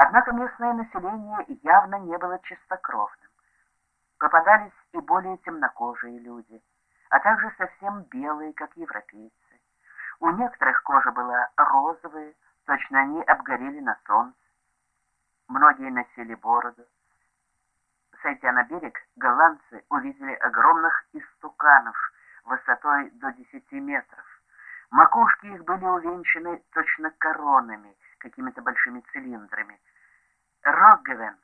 Однако местное население явно не было чистокровным. Попадались и более темнокожие люди, а также совсем белые, как европейцы. У некоторых кожа была розовая, точно они обгорели на солнце. Многие носили бороду. Сойдя на берег, голландцы увидели огромных истуканов высотой до 10 метров. Макушки их были увенчаны точно коронами, какими-то большими цилиндрами. Роггевен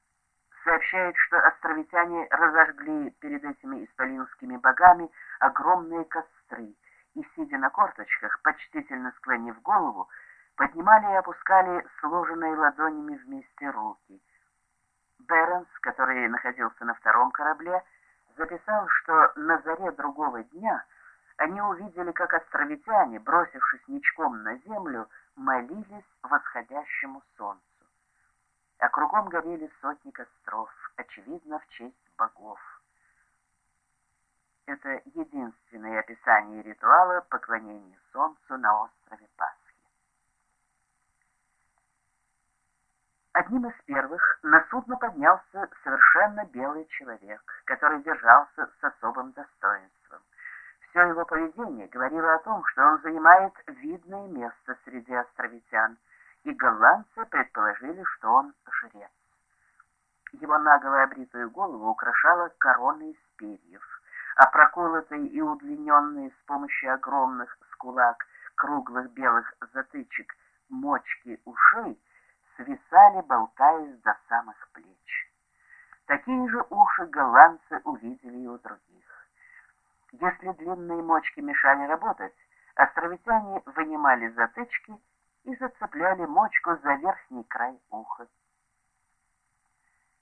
сообщает, что островитяне разожгли перед этими исполинскими богами огромные костры и, сидя на корточках, почтительно склонив голову, поднимали и опускали сложенные ладонями вместе руки. Бернс, который находился на втором корабле, записал, что на заре другого дня они увидели, как островитяне, бросившись ничком на землю, молились восходящему солнцу. А кругом горели сотни костров, очевидно, в честь богов. Это единственное описание ритуала поклонения солнцу на острове Пасхи. Одним из первых на судно поднялся совершенно белый человек, который держался с особым достоинством. Все его поведение говорило о том, что он занимает видное место среди островитян, и голландцы предположили, что он жрец. Его наголо обритую голову украшала корона из перьев, а проколотые и удлиненные с помощью огромных скулак круглых белых затычек мочки ушей свисали, болтаясь до самых плеч. Такие же уши голландцы увидели и у других. Если длинные мочки мешали работать, островитяне вынимали затычки и зацепляли мочку за верхний край уха.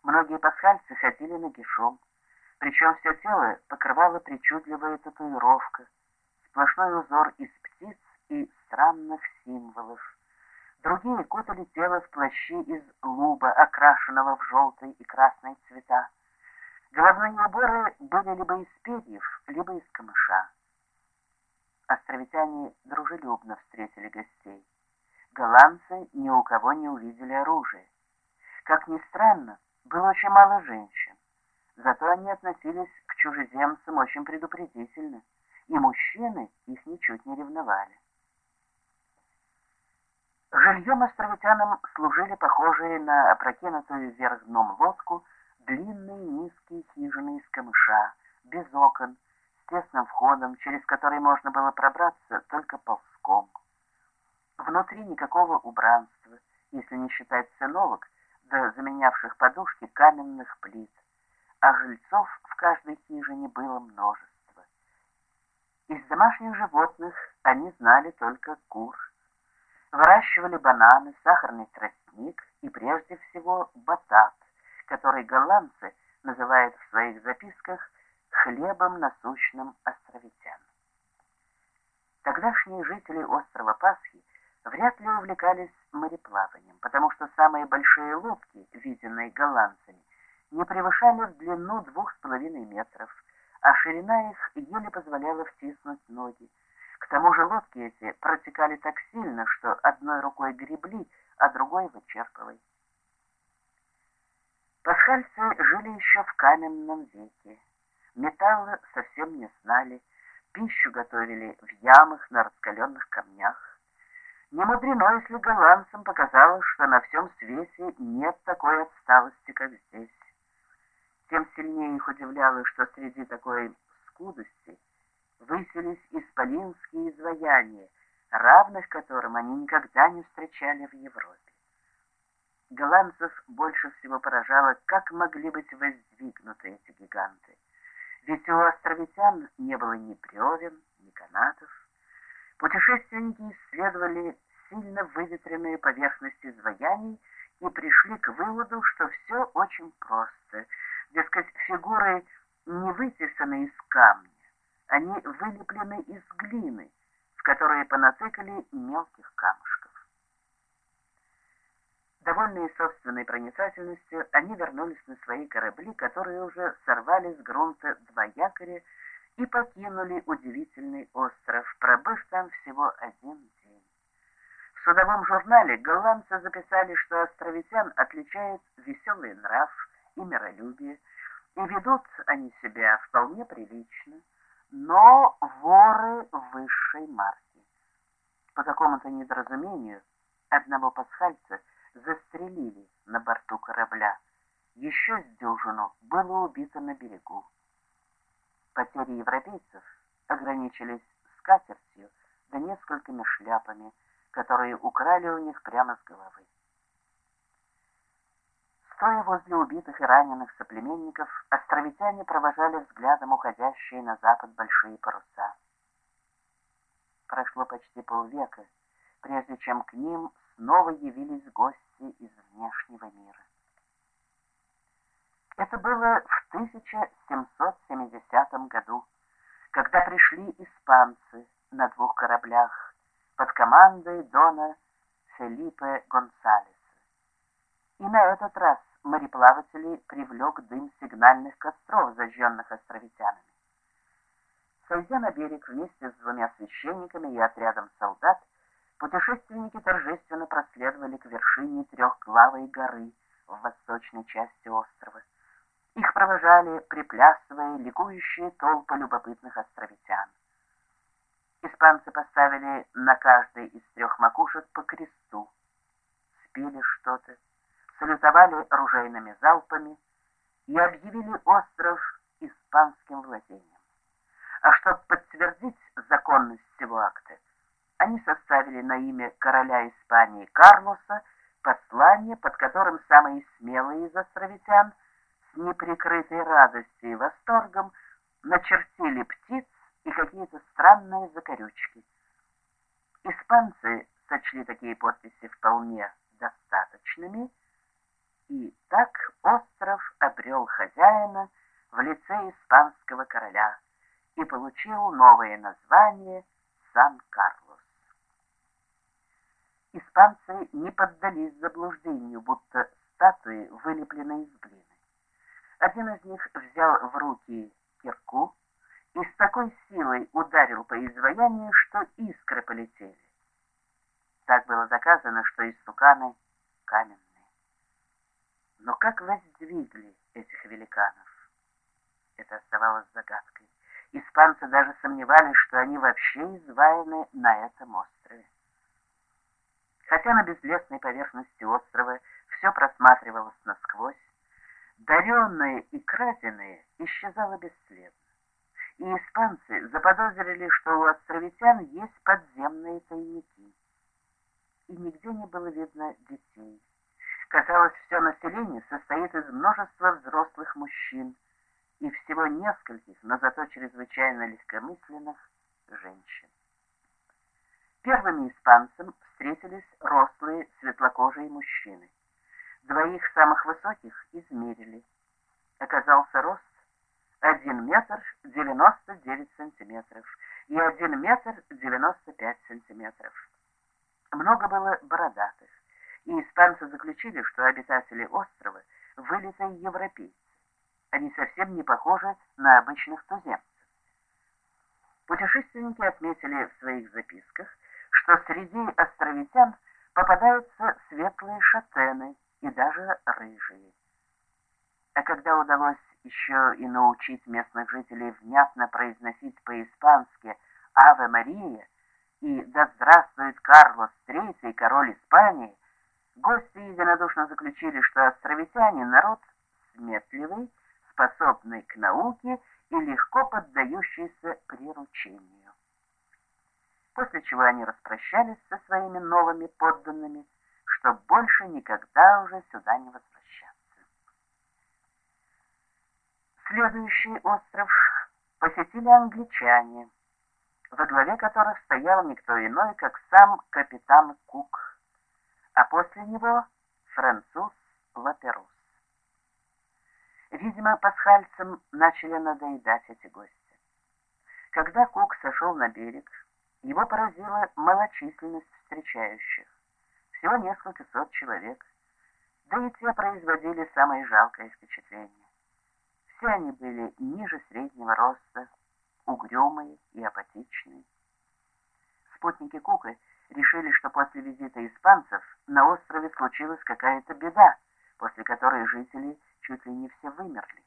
Многие пасхальцы ходили нагишом, причем все тело покрывала причудливая татуировка, сплошной узор из птиц и странных символов. Другие кутали тело в плащи из луба, окрашенного в желтый и красный цвета. Головные уборы были либо из перьев, либо из камыша. Островитяне дружелюбно встретили гостей. Голландцы ни у кого не увидели оружие. Как ни странно, было очень мало женщин. Зато они относились к чужеземцам очень предупредительно, и мужчины их ничуть не ревновали. Жильем островитянам служили похожие на опрокинутую вверх дном лодку длинные низкие хижины из камыша, без окон, с тесным входом, через который можно было пробраться только ползком. Внутри никакого убранства, если не считать циновок, да заменявших подушки каменных плит, а жильцов в каждой хижине было множество. Из домашних животных они знали только кур, Выращивали бананы, сахарный тростник и прежде всего батат, который голландцы называют в своих записках хлебом насущным островитян. Тогдашние жители острова Пасхи вряд ли увлекались мореплаванием, потому что самые большие лодки, виденные голландцами, не превышали в длину двух с половиной метров, а ширина их еле позволяла втиснуть ноги, к тому же лодки эти протекали так сильно, что одной рукой гребли, а другой вычерпывали. Пасхальцы жили еще в каменном веке. Металла совсем не знали, пищу готовили в ямах на раскаленных камнях. Не мудрено, если голландцам показалось, что на всем свете нет такой отсталости, как здесь. Тем сильнее их удивляло, что среди такой скудости высились исполинские изваяния, равных которым они никогда не встречали в Европе. Голландцев больше всего поражало, как могли быть воздвигнуты эти гиганты. Ведь у островитян не было ни бревен, ни канатов. Путешественники исследовали сильно выветренные поверхности изваяний и пришли к выводу, что все очень просто. Дескать, фигуры не вытесаны из камня, они вылеплены из глины, в которые понатыкали мелких камушков. Довольные собственной проницательностью, они вернулись на свои корабли, которые уже сорвали с грунта два якоря и покинули удивительный остров, пробыв там всего один день. В судовом журнале голландцы записали, что островитян отличает веселый нрав и миролюбие, и ведут они себя вполне прилично, но воры высшей марки. По какому-то недоразумению одного пасхальца застрелили на борту корабля, еще с дюжину было убито на берегу. Потери европейцев ограничились скатертью да несколькими шляпами, которые украли у них прямо с головы. Стоя возле убитых и раненых соплеменников, островитяне провожали взглядом уходящие на запад большие паруса. Прошло почти полвека, прежде чем к ним снова явились гости из внешнего мира. Это было в 1770 году, когда пришли испанцы на двух кораблях под командой Дона Фелипе Гонсалеса. И на этот раз мореплавателей привлек дым сигнальных костров, зажженных островитянами. Сойдя на берег вместе с двумя священниками и отрядом солдат, путешественники торжественно проследовали к вершине трехглавой горы в восточной части острова. Их провожали, приплясывая, ликующие толпы любопытных островитян. Испанцы поставили на каждой из трех макушек по кресту, спели что-то, салютовали оружейными залпами и объявили остров испанским владением. А чтобы подтвердить законность всего акта, они составили на имя короля Испании Карлоса послание, под которым самые смелые из островитян с неприкрытой радостью и восторгом начертили птиц и какие-то странные закорючки. Испанцы сочли такие подписи вполне достаточными, и так остров обрел хозяина в лице испанского короля и получил новое название Сан-Карлос. Испанцы не поддались заблуждению, будто статуи вылеплены из глины. Один из них взял в руки кирку и с такой силой ударил по изваянию, что искры полетели. Так было доказано, что истуканы каменные. Но как воздвигли этих великанов? Это оставалось загадкой. Испанцы даже сомневались, что они вообще изваяны на этом острове. Хотя на безлесной поверхности острова все просматривалось насквозь, даренное и краденое исчезало бесследно. И испанцы заподозрили, что у островитян есть подземные тайники. И нигде не было видно детей. Казалось, все население состоит из множества взрослых мужчин и всего нескольких, но зато чрезвычайно легкомысленных женщин. Первыми испанцам встретились рослые светлокожие мужчины. Двоих самых высоких измерили. Оказался рост 1 метр 99 сантиметров и 1 метр 95 сантиметров. Много было бородатых, и испанцы заключили, что обитатели острова вылитые европейцы. Они совсем не похожи на обычных туземцев. Путешественники отметили в своих записках, что среди островитян попадаются светлые шатены и даже рыжие. А когда удалось еще и научить местных жителей внятно произносить по-испански «Аве Мария» и «Да здравствует Карлос III, король Испании», гости единодушно заключили, что островитяне — народ сметливый, способный к науке и легко поддающийся приручению после чего они распрощались со своими новыми подданными, чтобы больше никогда уже сюда не возвращаться. Следующий остров посетили англичане, во главе которых стоял никто иной, как сам капитан Кук, а после него француз Лаперус. Видимо, пасхальцам начали надоедать эти гости. Когда Кук сошел на берег, его поразила малочисленность встречающих. Всего несколько сот человек. Да и те производили самое жалкое впечатление. Все они были ниже среднего роста, угрюмые и апатичные. Спутники Кука решили, что после визита испанцев на острове случилась какая-то беда, после которой жители чуть ли не все вымерли.